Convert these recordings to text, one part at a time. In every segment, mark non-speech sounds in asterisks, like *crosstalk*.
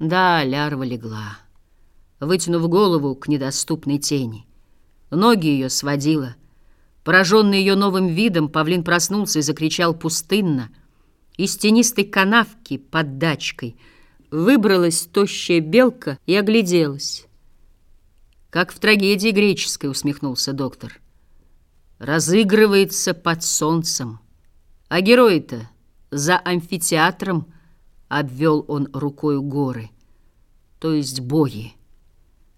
Да, лярва легла, вытянув голову к недоступной тени. Ноги ее сводила. Пораженный ее новым видом, павлин проснулся и закричал пустынно. Из тенистой канавки под дачкой выбралась тощая белка и огляделась. Как в трагедии греческой, усмехнулся доктор. Разыгрывается под солнцем. А герой-то за амфитеатром обвел он рукою горы, то есть боги.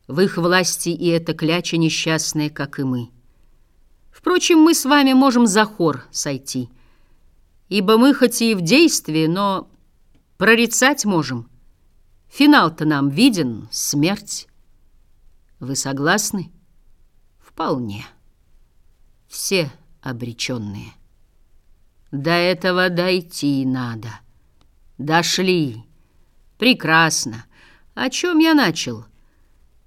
В их власти и эта кляча несчастная, как и мы. Впрочем, мы с вами можем за хор сойти, ибо мы хоть и в действии, но прорицать можем. Финал-то нам виден — смерть. Вы согласны? Вполне. Все обреченные. До этого дойти надо. Дошли. Прекрасно. О чем я начал?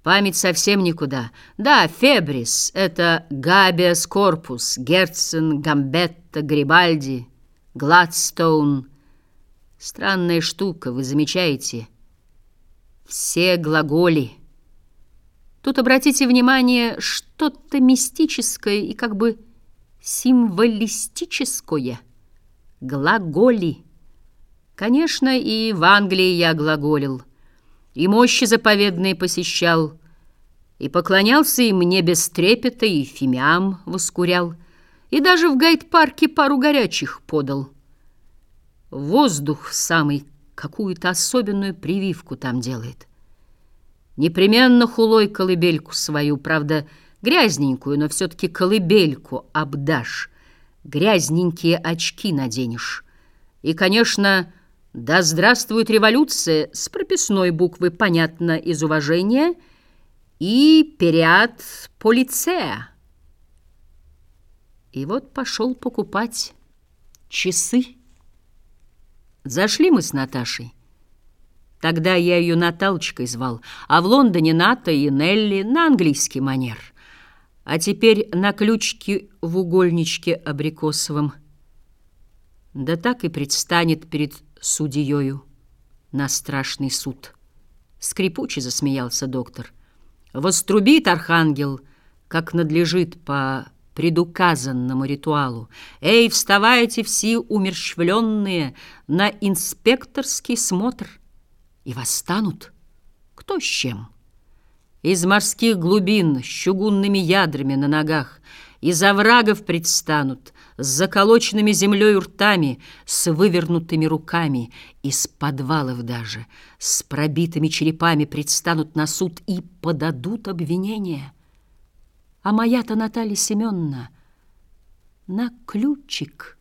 Память совсем никуда. Да, Фебрис — это Габиас Корпус, Герцен, Гамбетта, Грибальди, Гладстоун. Странная штука, вы замечаете? Все глаголи. Тут обратите внимание, что-то мистическое и как бы символистическое. Глаголи. Конечно, и в Англии я глаголил, и мощи заповедные посещал, и поклонялся им не без трепета, и фимиам воскурял, и даже в гайд-парке пару горячих подал. Воздух самый какую-то особенную прививку там делает. Непременно хулой колыбельку свою, правда, грязненькую, но все-таки колыбельку обдашь, грязненькие очки наденешь. И, конечно, да здравствует революция с прописной буквы, понятно, из уважения, и период полицея. И вот пошел покупать часы. Зашли мы с Наташей. Тогда я ее Наталочкой звал, а в Лондоне Ната и Нелли на английский манер. А теперь на ключке в угольничке абрикосовом. Да так и предстанет перед судьею на страшный суд. Скрипуче засмеялся доктор. Вострубит архангел, как надлежит по предуказанному ритуалу. Эй, вставайте все умерщвленные на инспекторский смотр. И восстанут кто с чем. Из морских глубин с чугунными ядрами на ногах, из оврагов предстанут, с заколоченными землей ртами, с вывернутыми руками, из подвалов даже, с пробитыми черепами предстанут на суд и подадут обвинения. А моя-то Наталья Семеновна на ключик.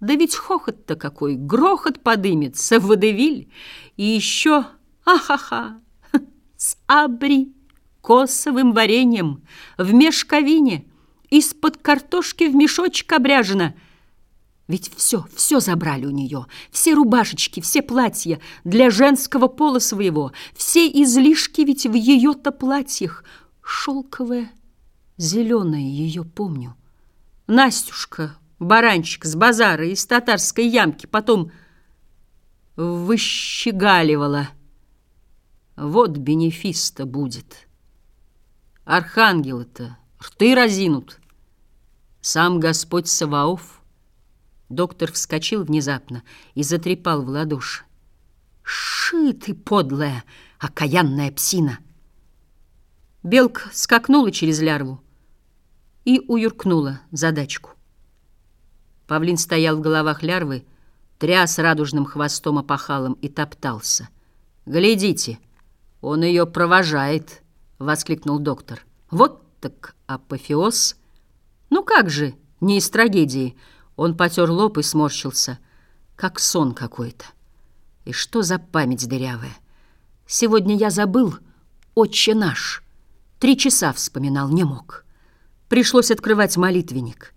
Да ведь хохот-то какой, грохот подымется, водевиль, и еще, ахаха, *laughs* с абри косовым вареньем в мешковине — из-под картошки в мешочек обряжена. Ведь все, все забрали у нее, все рубашечки, все платья для женского пола своего, все излишки ведь в ее-то платьях. Шелковое, зеленое ее помню. Настюшка, баранчик с базара из татарской ямки, потом выщегаливала. Вот бенефиста будет. Архангелы-то рты разинут. Сам Господь Саваоф. Доктор вскочил внезапно и затрепал в ладоши. «Ши ты, подлая, окаянная псина!» Белка скакнула через лярву и уюркнула за дачку. Павлин стоял в головах лярвы, тряс радужным хвостом опахалом и топтался. «Глядите, он ее провожает!» — воскликнул доктор. «Вот так апофеоз!» Ну как же, не из трагедии. Он потер лоб и сморщился, как сон какой-то. И что за память дырявая? Сегодня я забыл «Отче наш». Три часа вспоминал, не мог. Пришлось открывать молитвенник.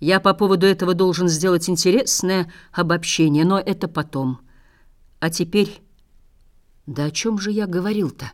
Я по поводу этого должен сделать интересное обобщение, но это потом. А теперь... Да о чем же я говорил-то?